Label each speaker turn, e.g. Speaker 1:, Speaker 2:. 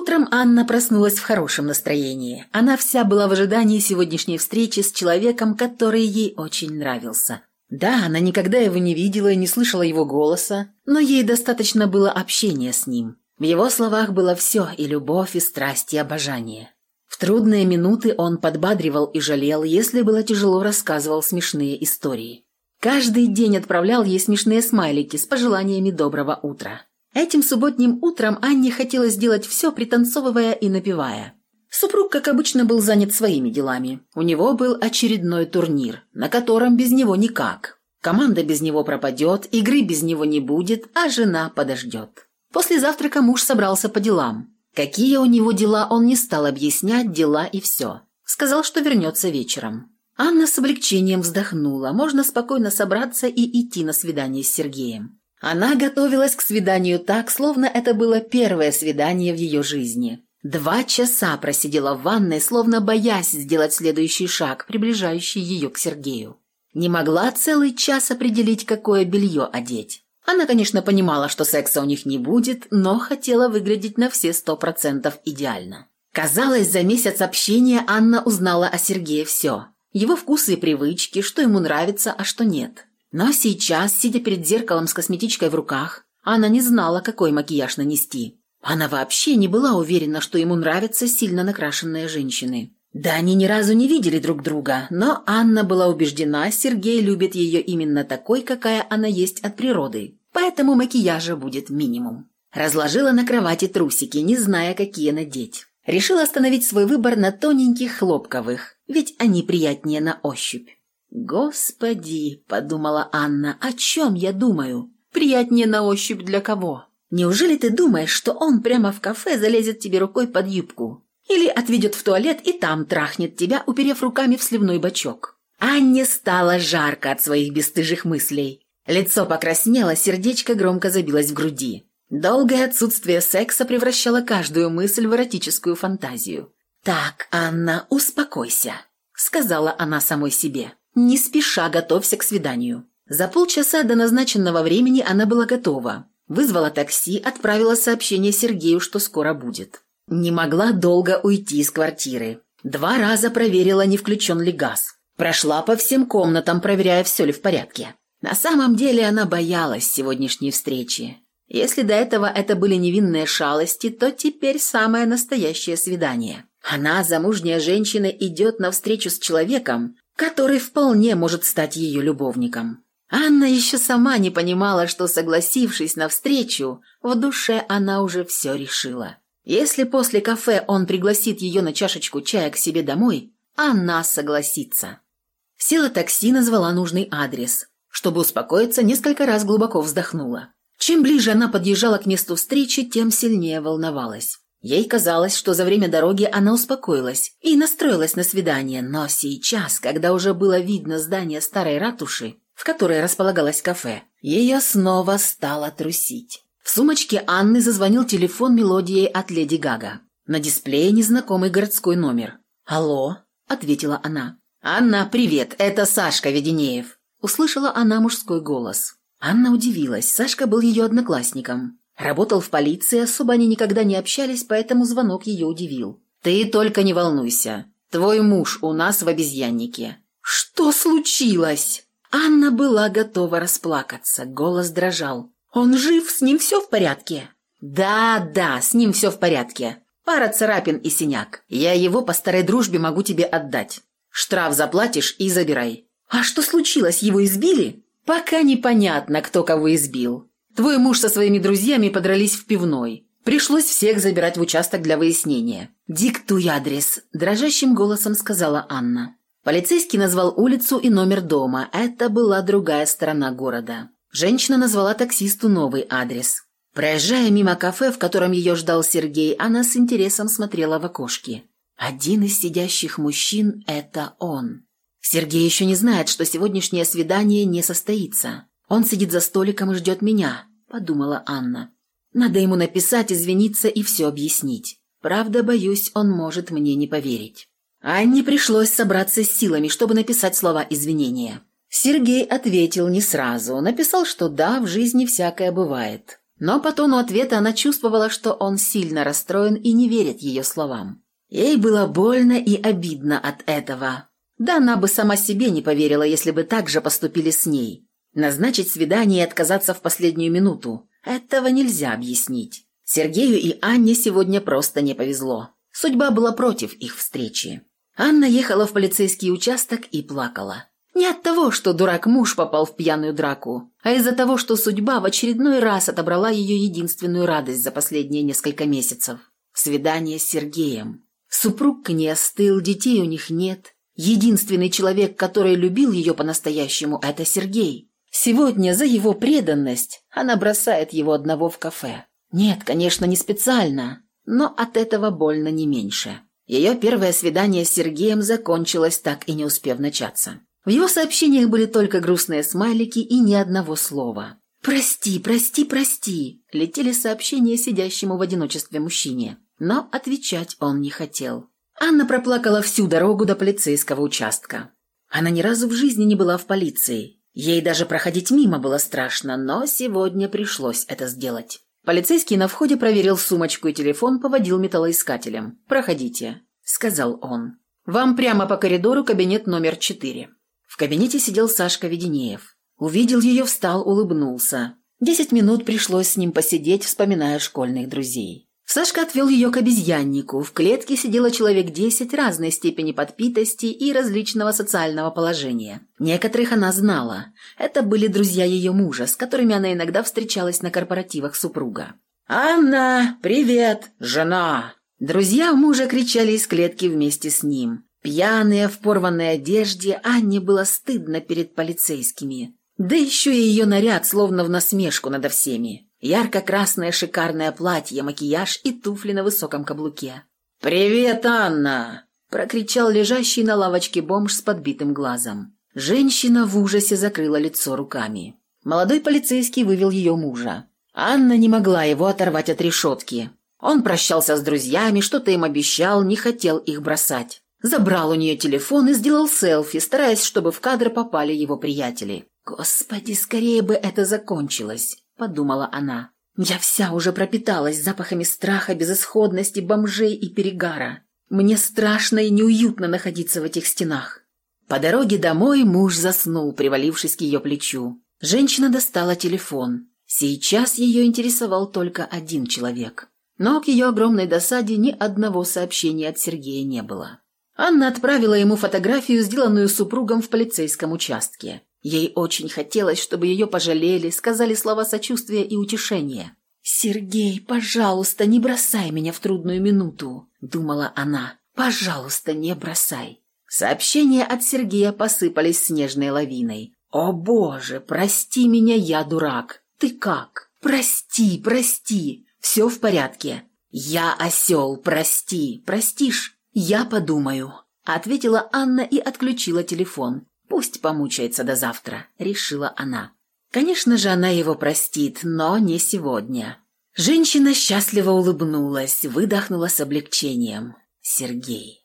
Speaker 1: Утром Анна проснулась в хорошем настроении. Она вся была в ожидании сегодняшней встречи с человеком, который ей очень нравился. Да, она никогда его не видела и не слышала его голоса, но ей достаточно было общения с ним. В его словах было все – и любовь, и страсть, и обожание. В трудные минуты он подбадривал и жалел, если было тяжело, рассказывал смешные истории. Каждый день отправлял ей смешные смайлики с пожеланиями доброго утра. Этим субботним утром Анне хотелось сделать все, пританцовывая и напевая. Супруг, как обычно, был занят своими делами. У него был очередной турнир, на котором без него никак. Команда без него пропадет, игры без него не будет, а жена подождет. После завтрака муж собрался по делам. Какие у него дела, он не стал объяснять, дела и все. Сказал, что вернется вечером. Анна с облегчением вздохнула. Можно спокойно собраться и идти на свидание с Сергеем. Она готовилась к свиданию так, словно это было первое свидание в ее жизни. Два часа просидела в ванной, словно боясь сделать следующий шаг, приближающий ее к Сергею. Не могла целый час определить, какое белье одеть. Она, конечно, понимала, что секса у них не будет, но хотела выглядеть на все сто процентов идеально. Казалось, за месяц общения Анна узнала о Сергее все. Его вкусы и привычки, что ему нравится, а что нет. Но сейчас, сидя перед зеркалом с косметичкой в руках, она не знала, какой макияж нанести. Она вообще не была уверена, что ему нравятся сильно накрашенные женщины. Да они ни разу не видели друг друга, но Анна была убеждена, Сергей любит ее именно такой, какая она есть от природы. Поэтому макияжа будет минимум. Разложила на кровати трусики, не зная, какие надеть. Решила остановить свой выбор на тоненьких хлопковых, ведь они приятнее на ощупь. «Господи!» – подумала Анна. «О чем я думаю? Приятнее на ощупь для кого? Неужели ты думаешь, что он прямо в кафе залезет тебе рукой под юбку? Или отведет в туалет и там трахнет тебя, уперев руками в сливной бачок?» Анне стало жарко от своих бесстыжих мыслей. Лицо покраснело, сердечко громко забилось в груди. Долгое отсутствие секса превращало каждую мысль в эротическую фантазию. «Так, Анна, успокойся», — сказала она самой себе. Не спеша готовься к свиданию. За полчаса до назначенного времени она была готова. Вызвала такси, отправила сообщение Сергею, что скоро будет. Не могла долго уйти из квартиры. Два раза проверила, не включен ли газ. Прошла по всем комнатам, проверяя, все ли в порядке. На самом деле она боялась сегодняшней встречи. Если до этого это были невинные шалости, то теперь самое настоящее свидание. Она, замужняя женщина, идет навстречу с человеком, который вполне может стать ее любовником. Анна еще сама не понимала, что, согласившись на встречу, в душе она уже все решила. Если после кафе он пригласит ее на чашечку чая к себе домой, она согласится. Села такси, назвала нужный адрес. Чтобы успокоиться, несколько раз глубоко вздохнула. Чем ближе она подъезжала к месту встречи, тем сильнее волновалась. Ей казалось, что за время дороги она успокоилась и настроилась на свидание, но сейчас, когда уже было видно здание старой ратуши, в которой располагалось кафе, ее снова стало трусить. В сумочке Анны зазвонил телефон мелодией от Леди Гага. На дисплее незнакомый городской номер. «Алло?» – ответила она. «Анна, привет, это Сашка Веденеев», – услышала она мужской голос. Анна удивилась, Сашка был ее одноклассником. Работал в полиции, особо они никогда не общались, поэтому звонок ее удивил. «Ты только не волнуйся. Твой муж у нас в обезьяннике». «Что случилось?» Анна была готова расплакаться, голос дрожал. «Он жив? С ним все в порядке?» «Да, да, с ним все в порядке. Пара царапин и синяк. Я его по старой дружбе могу тебе отдать. Штраф заплатишь и забирай». «А что случилось? Его избили?» «Пока непонятно, кто кого избил. Твой муж со своими друзьями подрались в пивной. Пришлось всех забирать в участок для выяснения. «Диктуй адрес», – дрожащим голосом сказала Анна. Полицейский назвал улицу и номер дома. Это была другая сторона города. Женщина назвала таксисту новый адрес. Проезжая мимо кафе, в котором ее ждал Сергей, она с интересом смотрела в окошки. Один из сидящих мужчин – это он. Сергей еще не знает, что сегодняшнее свидание не состоится. Он сидит за столиком и ждет меня, подумала Анна. Надо ему написать, извиниться и все объяснить. Правда, боюсь, он может мне не поверить. Анне пришлось собраться с силами, чтобы написать слова извинения. Сергей ответил не сразу, написал, что да, в жизни всякое бывает. Но по тону ответа она чувствовала, что он сильно расстроен и не верит ее словам. Ей было больно и обидно от этого. Да она бы сама себе не поверила, если бы так же поступили с ней. Назначить свидание и отказаться в последнюю минуту. Этого нельзя объяснить. Сергею и Анне сегодня просто не повезло. Судьба была против их встречи. Анна ехала в полицейский участок и плакала. Не от того, что дурак-муж попал в пьяную драку, а из-за того, что судьба в очередной раз отобрала ее единственную радость за последние несколько месяцев – свидание с Сергеем. Супруг к ней остыл, детей у них нет. Единственный человек, который любил ее по-настоящему – это Сергей. Сегодня за его преданность она бросает его одного в кафе. Нет, конечно, не специально, но от этого больно не меньше. Ее первое свидание с Сергеем закончилось так и не успев начаться. В его сообщениях были только грустные смайлики и ни одного слова. «Прости, прости, прости!» – летели сообщения сидящему в одиночестве мужчине. Но отвечать он не хотел. Анна проплакала всю дорогу до полицейского участка. Она ни разу в жизни не была в полиции, Ей даже проходить мимо было страшно, но сегодня пришлось это сделать. Полицейский на входе проверил сумочку и телефон, поводил металлоискателем. «Проходите», — сказал он. «Вам прямо по коридору кабинет номер четыре». В кабинете сидел Сашка Веденеев. Увидел ее, встал, улыбнулся. Десять минут пришлось с ним посидеть, вспоминая школьных друзей. Сашка отвел ее к обезьяннику. В клетке сидело человек десять разной степени подпитости и различного социального положения. Некоторых она знала. Это были друзья ее мужа, с которыми она иногда встречалась на корпоративах супруга. «Анна, привет! Жена!» Друзья мужа кричали из клетки вместе с ним. Пьяные, в порванной одежде, Анне было стыдно перед полицейскими. Да еще и ее наряд, словно в насмешку надо всеми. Ярко-красное шикарное платье, макияж и туфли на высоком каблуке. «Привет, Анна!» – прокричал лежащий на лавочке бомж с подбитым глазом. Женщина в ужасе закрыла лицо руками. Молодой полицейский вывел ее мужа. Анна не могла его оторвать от решетки. Он прощался с друзьями, что-то им обещал, не хотел их бросать. Забрал у нее телефон и сделал селфи, стараясь, чтобы в кадр попали его приятели. Господи, скорее бы это закончилось подумала она. Я вся уже пропиталась запахами страха, безысходности, бомжей и перегара. Мне страшно и неуютно находиться в этих стенах. По дороге домой муж заснул, привалившись к ее плечу. Женщина достала телефон. Сейчас ее интересовал только один человек. Но к ее огромной досаде ни одного сообщения от Сергея не было. Анна отправила ему фотографию, сделанную супругом в полицейском участке. Ей очень хотелось, чтобы ее пожалели, сказали слова сочувствия и утешения. «Сергей, пожалуйста, не бросай меня в трудную минуту», — думала она. «Пожалуйста, не бросай». Сообщения от Сергея посыпались снежной лавиной. «О боже, прости меня, я дурак! Ты как? Прости, прости! Все в порядке!» «Я осел, прости, простишь? Я подумаю», — ответила Анна и отключила телефон. Пусть помучается до завтра, решила она. Конечно же, она его простит, но не сегодня. Женщина счастливо улыбнулась, выдохнула с облегчением. Сергей.